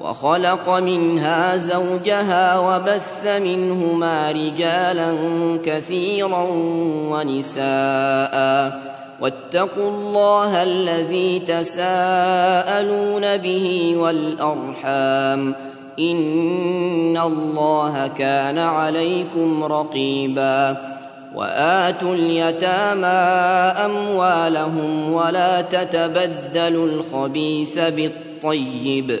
وخلق منها زوجها وبث منهما رجالا كثيرا ونساء. واتقوا الله الذي تساءلون به والأرحام. إن الله كان عليكم رقيبا. وآتوا اليتامى أموالهم ولا تتبدلوا الخبيث بالطيب.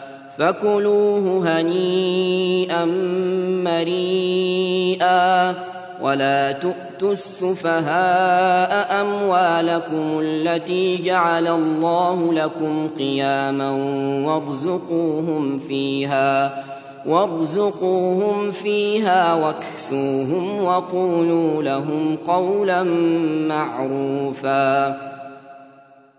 فكلوه هنيئا مريئا ولا تؤتوا السفهاء أموالكم التي جعل الله لكم قياما وارزقوهم فيها وارزقوهم فيها واكسوهم وقولوا لهم قولا معروفا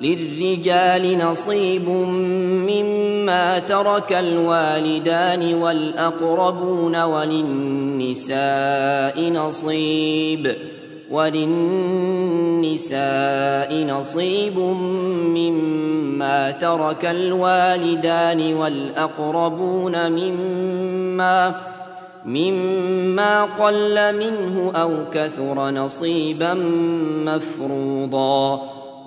للرجال نصيب مما ترك الوالدان والأقربون وللنساء نصيب وللنساء نصيب مما ترك الوالدان والأقربون مما مما قل منه أو كثر نصيبا مفروضا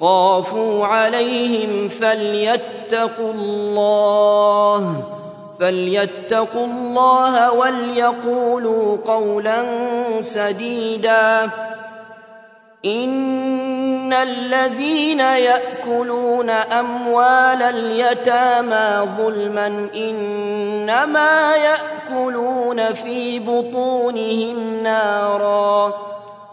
خافوا عليهم فليتقوا الله فليتقوا الله وليقولوا قولا سديدا. إن الذين يأكلون أموال اليتامى ظلما إنما يأكلون في بطونهم نارا.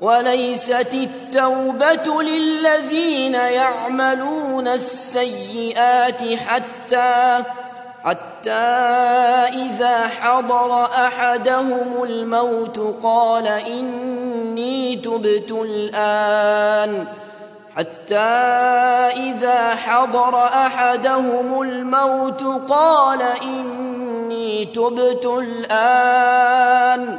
وليست التوبة للذين يعملون السيئات حتى حتى إذا حضر أحدهم الموت قال إني تبت الآن. حتى إذا حضر أحدهم الموت قال إني تبت الآن.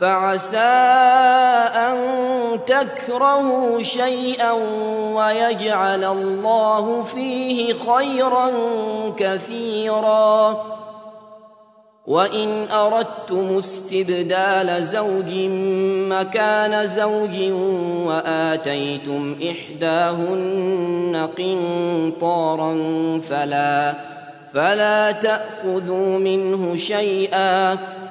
فعسى أن تكرهوا شيئا ويجعل الله فيه خيرا كثيرا. وإن أردتم استبدال زوج مكان زوج وآتيتم إحداهن قنطارا فلا فلا تأخذوا منه شيئا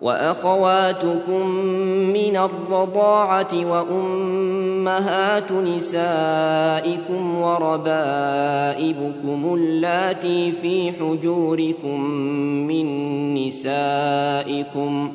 وأخواتكم من الرضاعة وأمهات نسائكم وربائبكم اللاتي في حجوركم من نسائكم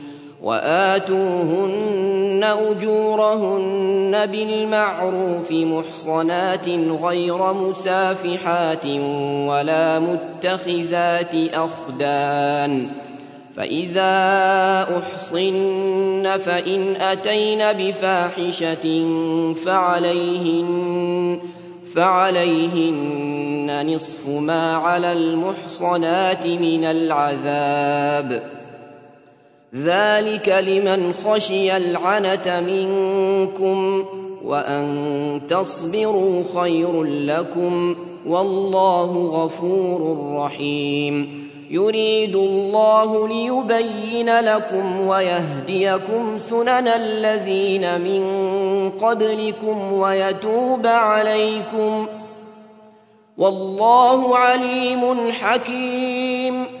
وآتوهن أجورهن بالمعروف محصنات غير مسافحات ولا متخذات أخدان فإذا أحصن فإن أتين بفاحشة فعليهن فعليهن نصف ما على المحصنات من العذاب ذلك لمن خشي العنة منكم وأن تصبروا خير لكم والله غفور رحيم يريد الله ليبين لكم ويهديكم سنن الذين من قبلكم ويتوب عليكم والله عليم حكيم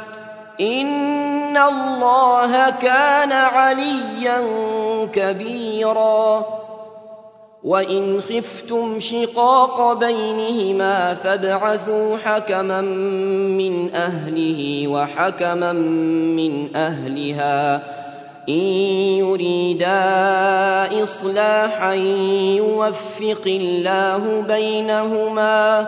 ان الله كان عليا كبيرا. وان خفتم شقاق بينهما فابعثوا حكما من اهله وحكما من اهلها. ان يريدا اصلاحا يوفق الله بينهما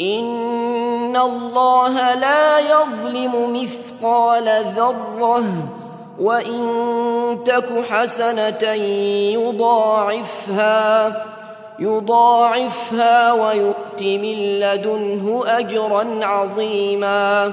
ان الله لا يظلم مثقال ذره وان تك حسنه يضاعفها يضاعفها ويؤت من لدنه اجرا عظيما.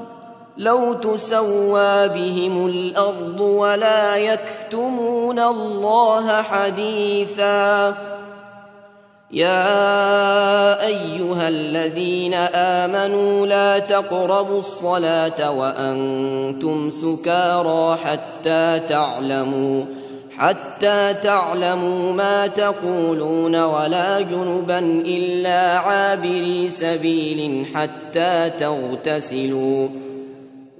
لو تسوى بهم الأرض ولا يكتمون الله حديثا. يا أيها الذين آمنوا لا تقربوا الصلاة وأنتم سكارى حتى تعلموا حتى تعلموا ما تقولون ولا جنبا إلا عابري سبيل حتى تغتسلوا.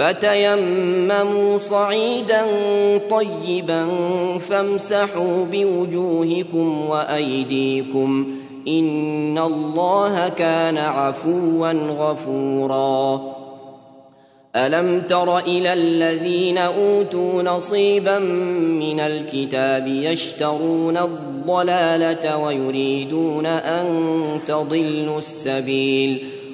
فتيمموا صعيدا طيبا فامسحوا بوجوهكم وأيديكم إن الله كان عفوا غفورا. ألم تر إلى الذين أوتوا نصيبا من الكتاب يشترون الضلالة ويريدون أن تضلوا السبيل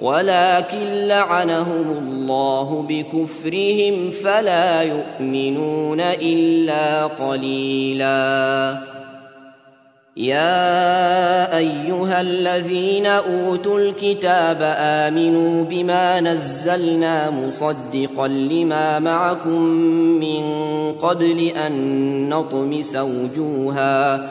ولكن لعنهم الله بكفرهم فلا يؤمنون إلا قليلا. يا أيها الذين أوتوا الكتاب آمنوا بما نزلنا مصدقا لما معكم من قبل أن نطمس وجوها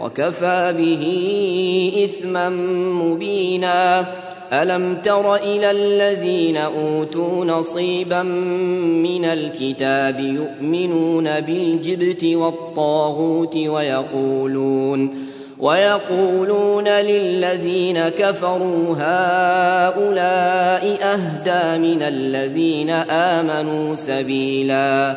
وكفى به إثما مبينا. ألم تر إلى الذين أوتوا نصيبا من الكتاب يؤمنون بالجبت والطاغوت ويقولون ويقولون للذين كفروا هؤلاء أهدى من الذين آمنوا سبيلا.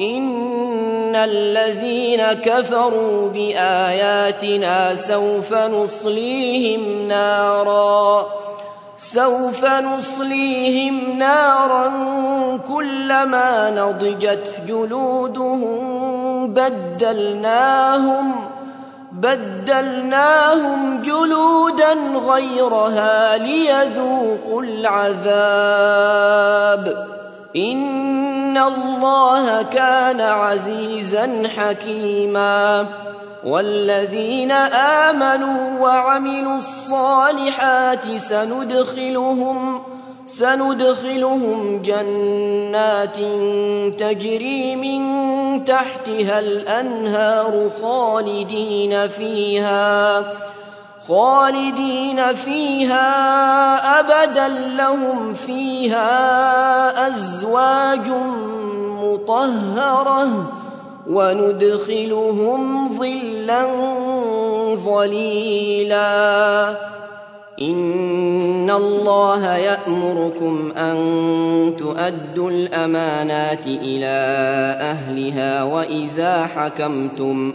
إن الذين كفروا بآياتنا سوف نصليهم نارا سوف نصليهم نارا كلما نضجت جلودهم بدلناهم بدلناهم جلودا غيرها ليذوقوا العذاب. ان الله كان عزيزا حكيما والذين امنوا وعملوا الصالحات سندخلهم سندخلهم جنات تجري من تحتها الانهار خالدين فيها خالدين فيها أبدا لهم فيها أزواج مطهرة وندخلهم ظلا ظليلا. إن الله يأمركم أن تؤدوا الأمانات إلى أهلها وإذا حكمتم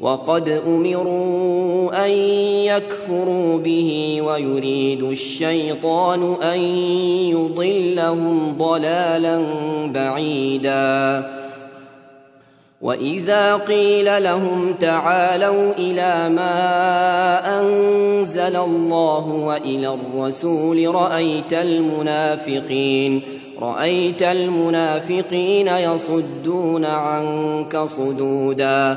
وقد أمروا أن يكفروا به ويريد الشيطان أن يضلهم ضلالا بعيدا. وإذا قيل لهم تعالوا إلى ما أنزل الله وإلى الرسول رأيت المنافقين رأيت المنافقين يصدون عنك صدودا.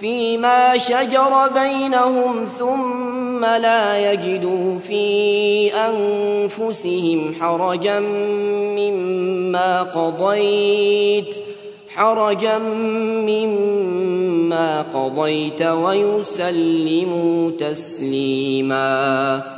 فيما شجر بينهم ثم لا يجدوا في أنفسهم حرجا مما قضيت حرجا مما قضيت ويسلموا تسليما.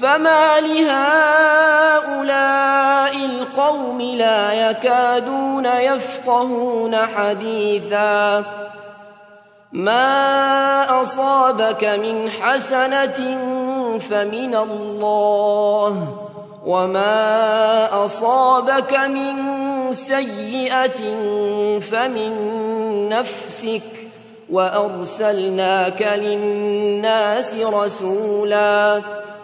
فما لهؤلاء القوم لا يكادون يفقهون حديثا ما أصابك من حسنة فمن الله وما أصابك من سيئة فمن نفسك وأرسلناك للناس رسولا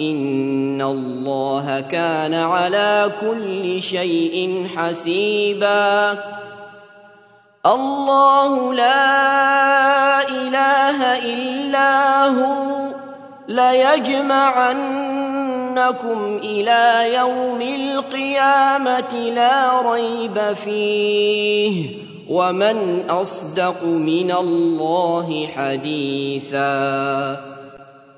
ان الله كان على كل شيء حسيبا. الله لا اله الا هو ليجمعنكم إلى يوم القيامة لا ريب فيه ومن أصدق من الله حديثا.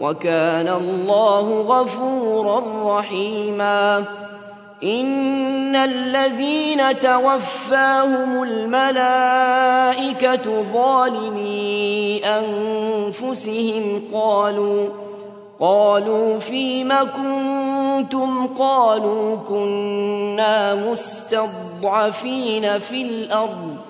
وكان الله غفورا رحيما. إن الذين توفاهم الملائكة ظالمي أنفسهم قالوا قالوا فيم كنتم؟ قالوا كنا مستضعفين في الأرض.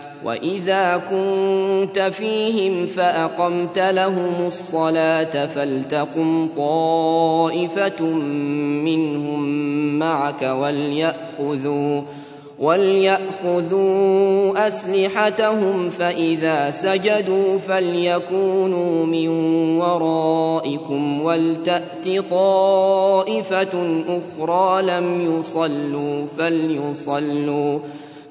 وإذا كنت فيهم فأقمت لهم الصلاة فلتقم طائفة منهم معك وليأخذوا وليأخذوا أسلحتهم فإذا سجدوا فليكونوا من ورائكم ولتأت طائفة أخرى لم يصلوا فليصلوا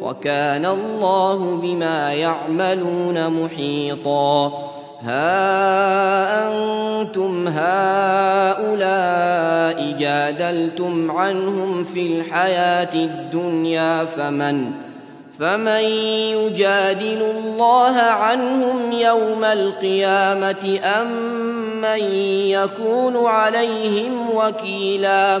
وكان الله بما يعملون محيطا. ها أنتم هؤلاء جادلتم عنهم في الحياة الدنيا فمن؟ فمن يجادل الله عنهم يوم القيامة أم من يكون عليهم وكيلا؟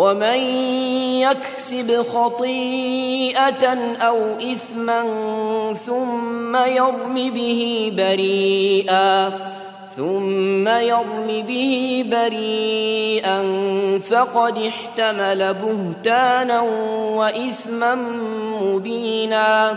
ومن يكسب خطيئة أو إثما ثم يرم به بريئا ثم يرم به بريئا فقد احتمل بهتانا وإثما مبينا.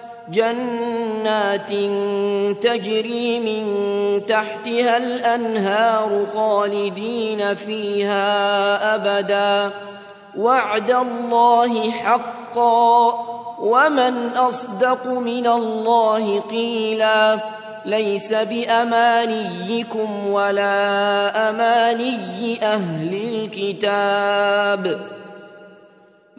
جنات تجري من تحتها الأنهار خالدين فيها أبدا. وعد الله حقا. ومن أصدق من الله قيلا. ليس بأمانيكم ولا أماني أهل الكتاب.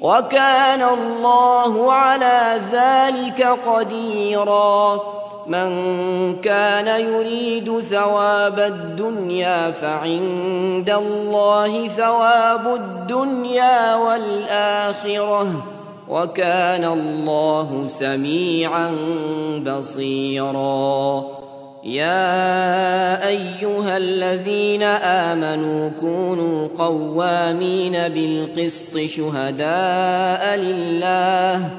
وكان الله على ذلك قديرا. من كان يريد ثواب الدنيا فعند الله ثواب الدنيا والآخرة. وكان الله سميعا بصيرا. يا أيها الذين آمنوا كونوا قوامين بالقسط شهداء لله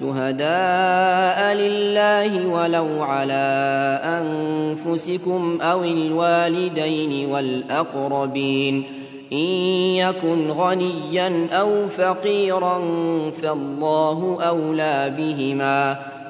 شهداء لله ولو على أنفسكم أو الوالدين والأقربين. إن يكن غنيا أو فقيرا فالله أولى بهما.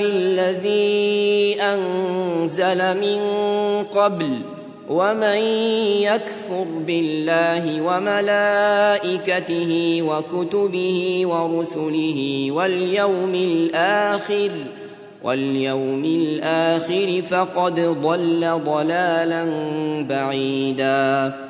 الذي أنزل من قبل ومن يكفر بالله وملائكته وكتبه ورسله واليوم الآخر واليوم الآخر فقد ضل ضلالا بعيدا.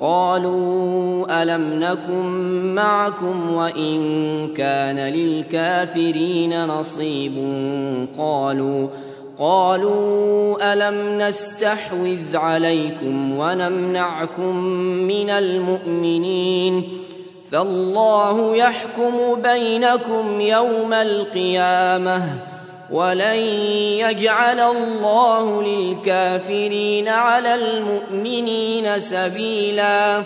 قالوا ألم نكن معكم وإن كان للكافرين نصيب قالوا قالوا ألم نستحوذ عليكم ونمنعكم من المؤمنين فالله يحكم بينكم يوم القيامة ولن يجعل الله للكافرين على المؤمنين سبيلا.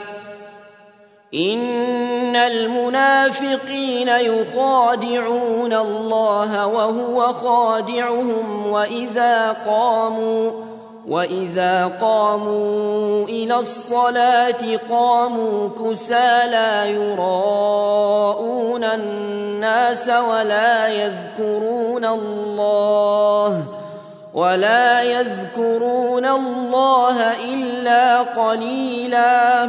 ان المنافقين يخادعون الله وهو خادعهم واذا قاموا واذا قاموا إلى الصلاه قاموا كسالى يراءون الناس ولا يذكرون الله ولا يذكرون الله الا قليلا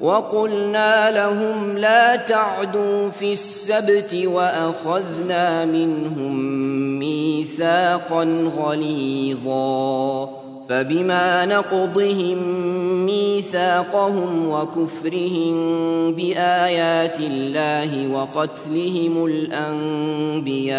وقلنا لهم لا تعدوا في السبت وأخذنا منهم ميثاقا غليظا فبما نقضهم ميثاقهم وكفرهم بآيات الله وقتلهم الأنبياء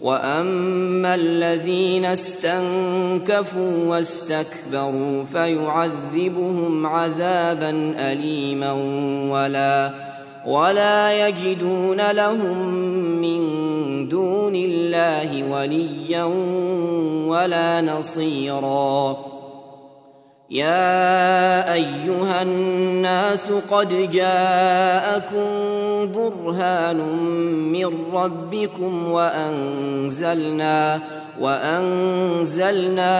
واما الذين استنكفوا واستكبروا فيعذبهم عذابا اليما ولا ولا يجدون لهم من دون الله وليا ولا نصيرا يا أيها الناس قد جاءكم برهان من ربكم وأنزلنا وأنزلنا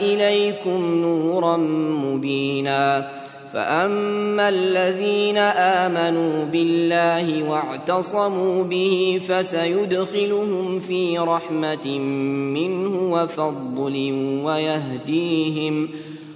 إليكم نورا مبينا. فأما الذين آمنوا بالله واعتصموا به فسيدخلهم في رحمة منه وفضل ويهديهم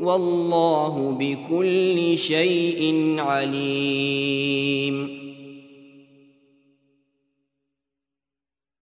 والله بكل شيء عليم.